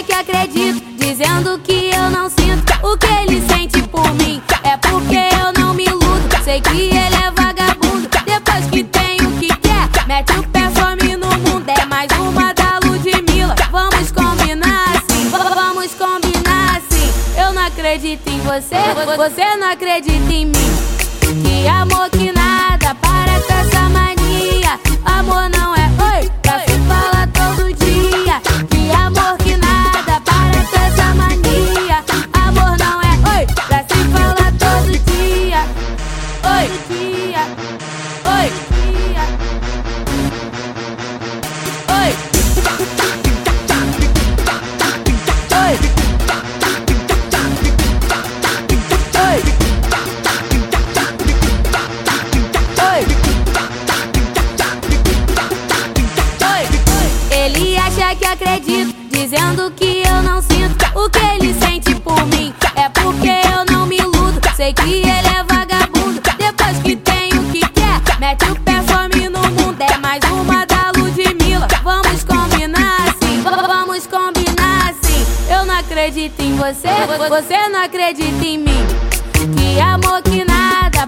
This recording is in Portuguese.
É que acredito, dizendo que eu não sinto o que ele sente por mim. É porque eu não me iludo, sei que ele é vagabundo. Depois que tem o que quer, mete o pé, fome no mundo. É mais uma da Ludmilla. Vamos combinar assim, vamos combinar assim. Eu não acredito em você, você não acredita em mim. Que amor que nada, para com essa mania. Sei que ele é vagabundo. Depois que tem o que quer, mete o pé, some no mundo. É mais uma da Ludmilla. Vamos combinar assim, vamos combinar assim. Eu não acredito em você, você não acredita em mim. Que amor que nada